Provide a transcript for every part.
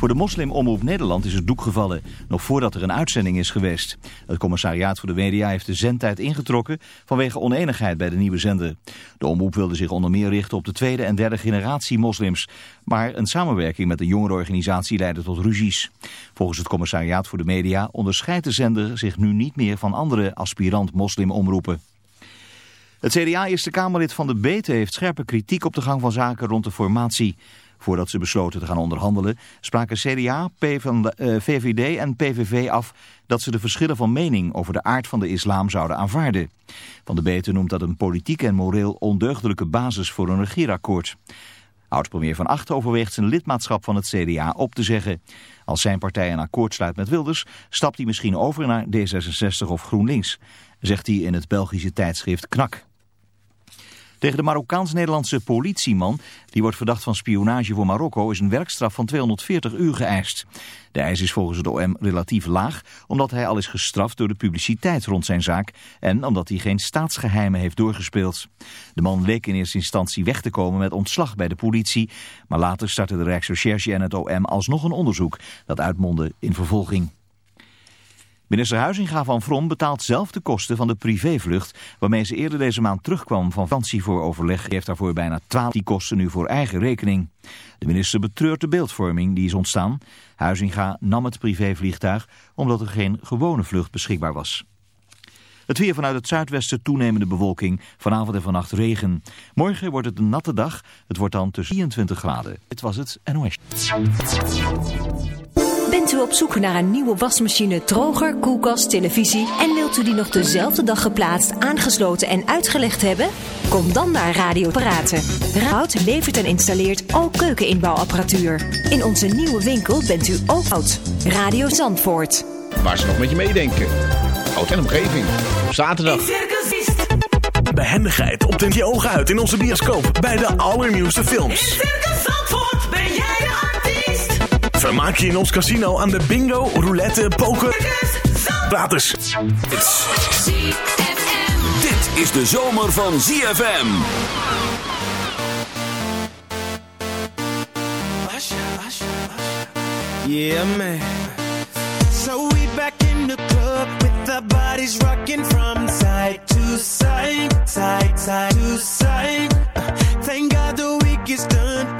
Voor de moslimomroep Nederland is het doek gevallen, nog voordat er een uitzending is geweest. Het commissariaat voor de media heeft de zendtijd ingetrokken vanwege oneenigheid bij de nieuwe zender. De omroep wilde zich onder meer richten op de tweede en derde generatie moslims. Maar een samenwerking met de jongerenorganisatie leidde tot ruzies. Volgens het commissariaat voor de media onderscheidt de zender zich nu niet meer van andere aspirant moslimomroepen. Het CDA-Eerste Kamerlid van de Beten heeft scherpe kritiek op de gang van zaken rond de formatie. Voordat ze besloten te gaan onderhandelen spraken CDA, VVD eh, en PVV af dat ze de verschillen van mening over de aard van de islam zouden aanvaarden. Van de Beten noemt dat een politiek en moreel ondeugdelijke basis voor een regeerakkoord. Oud-premier Van Acht overweegt zijn lidmaatschap van het CDA op te zeggen. Als zijn partij een akkoord sluit met Wilders, stapt hij misschien over naar D66 of GroenLinks, zegt hij in het Belgische tijdschrift Knak. Tegen de Marokkaans-Nederlandse politieman, die wordt verdacht van spionage voor Marokko, is een werkstraf van 240 uur geëist. De eis is volgens het OM relatief laag, omdat hij al is gestraft door de publiciteit rond zijn zaak en omdat hij geen staatsgeheimen heeft doorgespeeld. De man leek in eerste instantie weg te komen met ontslag bij de politie, maar later startte de Rijksrecherche en het OM alsnog een onderzoek dat uitmondde in vervolging. Minister Huizinga van Vrom betaalt zelf de kosten van de privévlucht waarmee ze eerder deze maand terugkwam van vakantie voor overleg. Hij heeft daarvoor bijna 12 die kosten nu voor eigen rekening. De minister betreurt de beeldvorming die is ontstaan. Huizinga nam het privévliegtuig omdat er geen gewone vlucht beschikbaar was. Het weer vanuit het zuidwesten toenemende bewolking. Vanavond en vannacht regen. Morgen wordt het een natte dag. Het wordt dan tussen 24 graden. Dit was het NOS. Bent u op zoek naar een nieuwe wasmachine, droger, koelkast, televisie... en wilt u die nog dezelfde dag geplaatst, aangesloten en uitgelegd hebben? Kom dan naar Radio Paraten. Raad levert en installeert al keukeninbouwapparatuur. In onze nieuwe winkel bent u ook oud. Radio Zandvoort. Waar ze nog met je meedenken. Oud en omgeving. Op zaterdag. Behendigheid op den je ogen uit in onze bioscoop bij de allernieuwste films. In Vermaak je in ons casino aan de bingo, roulette, poker. Gratis. Dit is de zomer van ZFM. Yeah, man. So we back in the club with our bodies rocking from side to side, side, side to side. Uh, Thank God the week is done.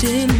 didn't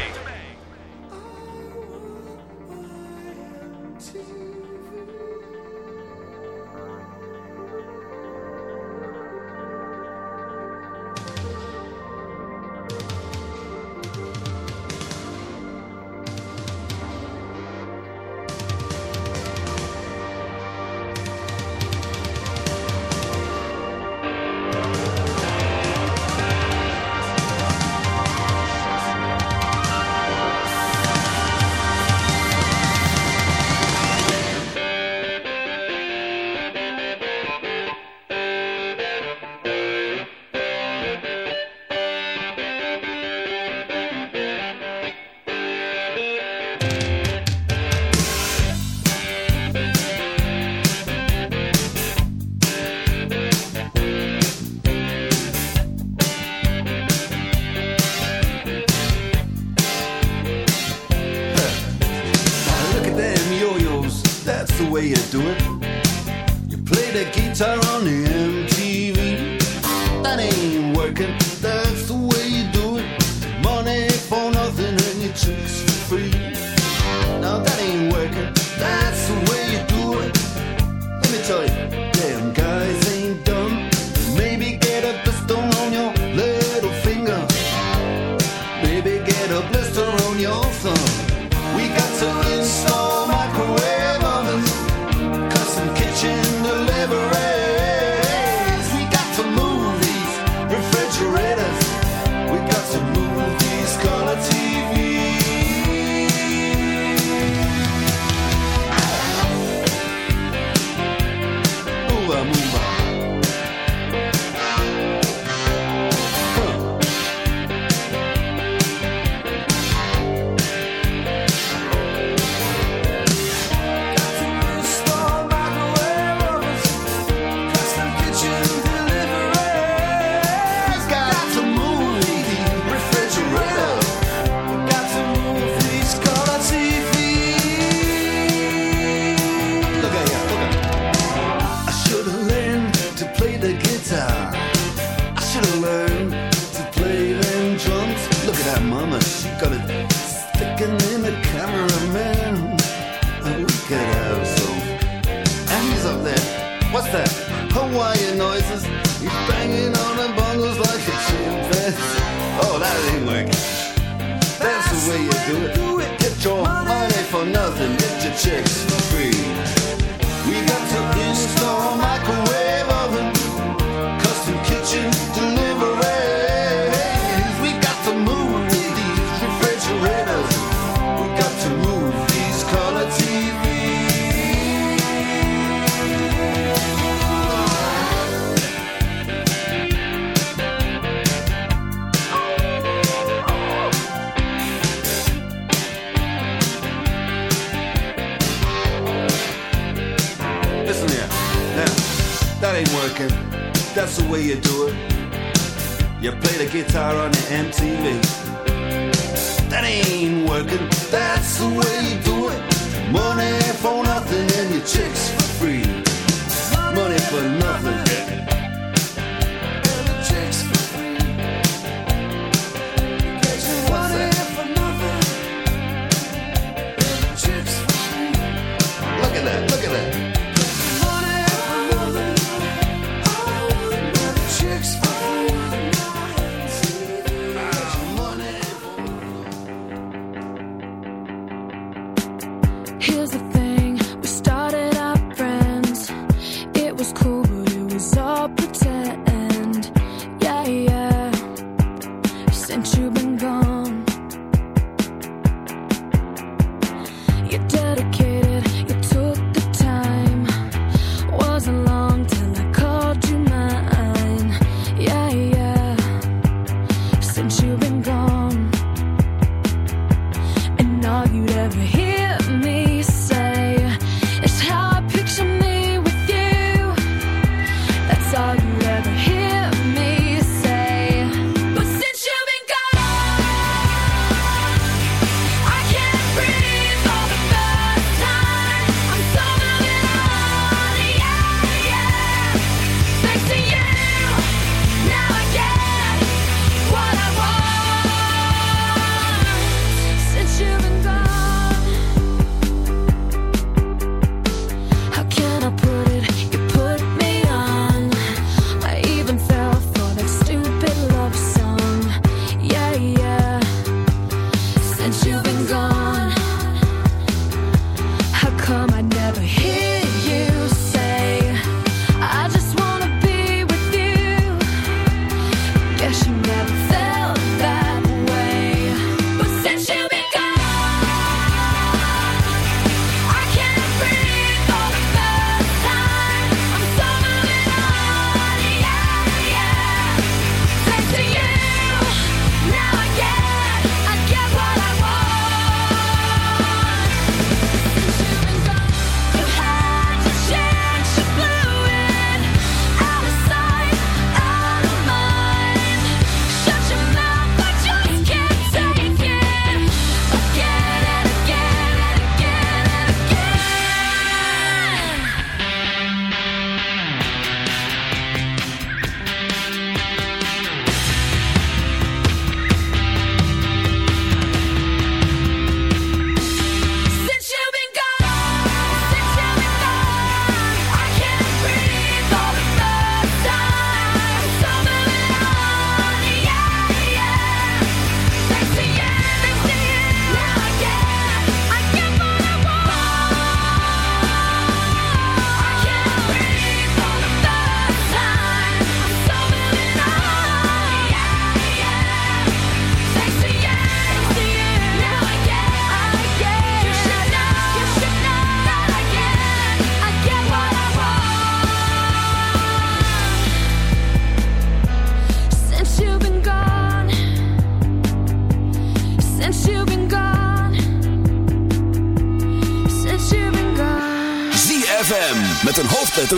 That's the way you do it. Money for nothing and your chicks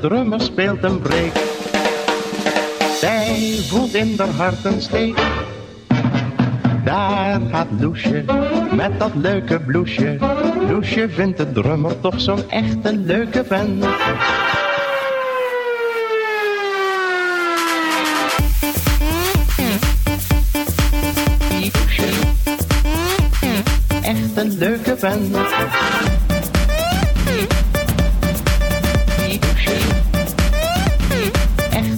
De drummer speelt een break. Zij voelt in haar hart een steek. Daar gaat Loesje met dat leuke bloesje. Loesje vindt de drummer toch zo'n echte leuke vent. Echt een leuke vent.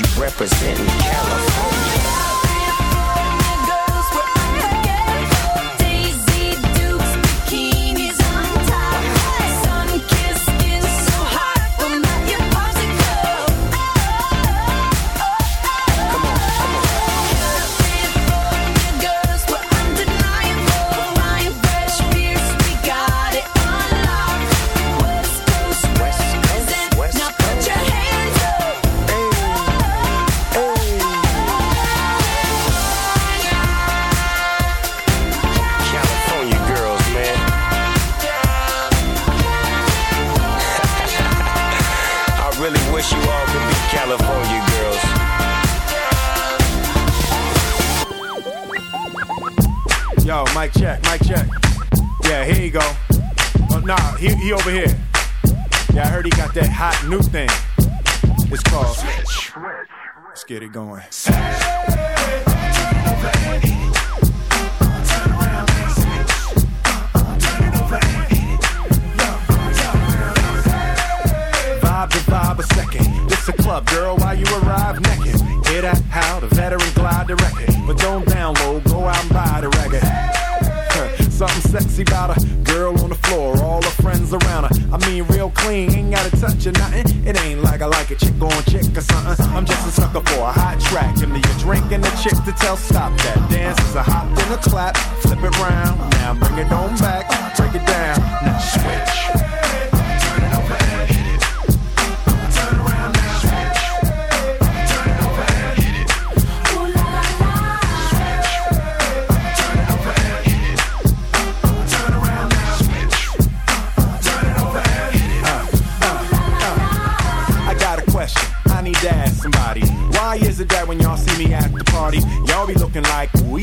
you, representing California. Get it going. Flip it round. Now bring it on back, break it down. Now switch. I got a question. I need to ask somebody. Why is it that when y'all see me at the party, y'all be looking like we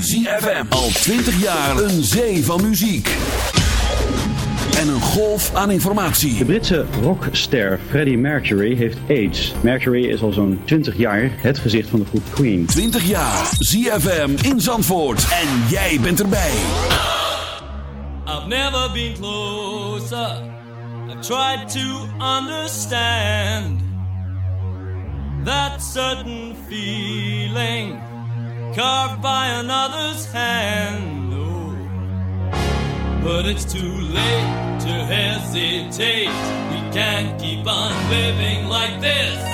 ZFM. Al 20 jaar een zee van muziek. En een golf aan informatie. De Britse rockster Freddie Mercury heeft AIDS. Mercury is al zo'n 20 jaar het gezicht van de groep Queen. 20 jaar. ZFM in Zandvoort. En jij bent erbij. I've never been closer. I've tried to understand that certain feeling carved by another's hand. Oh, but it's too late to hesitate. We can't keep on living like this.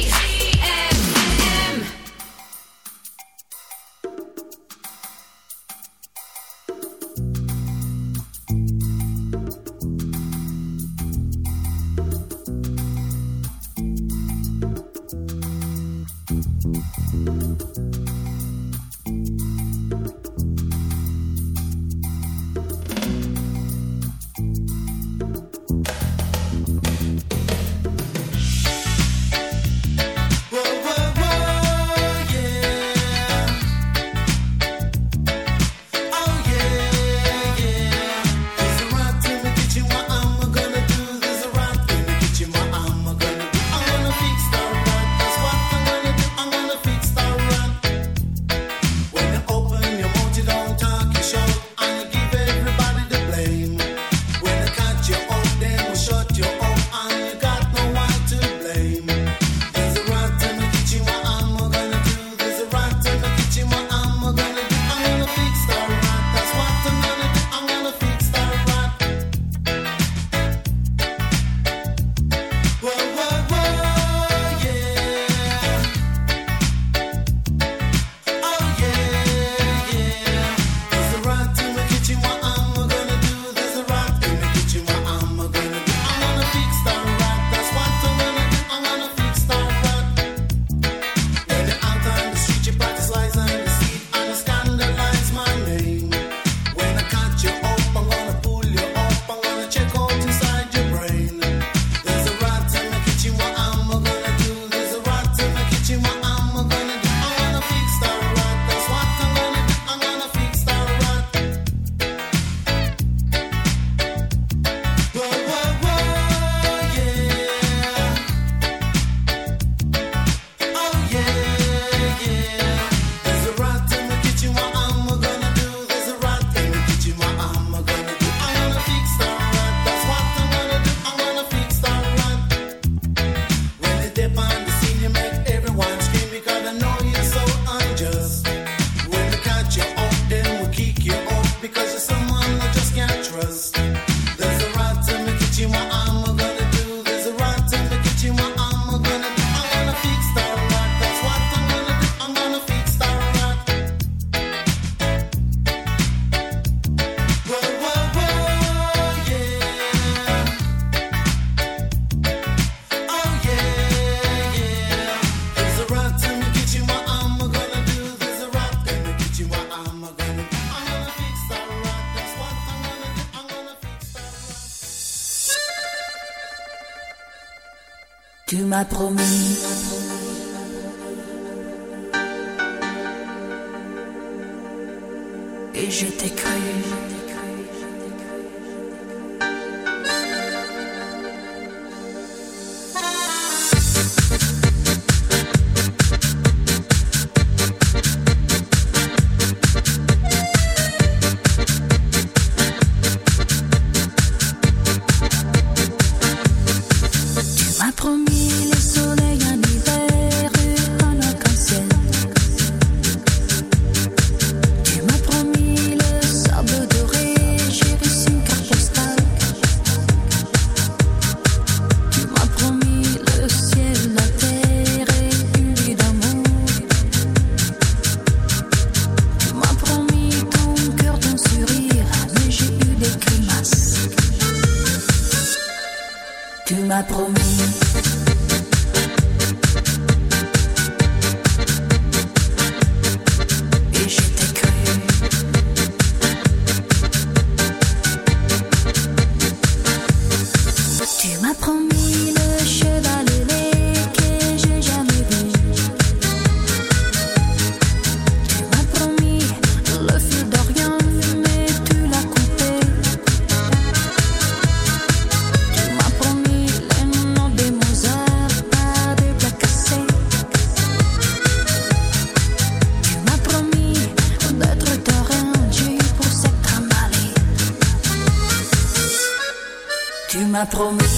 promesse.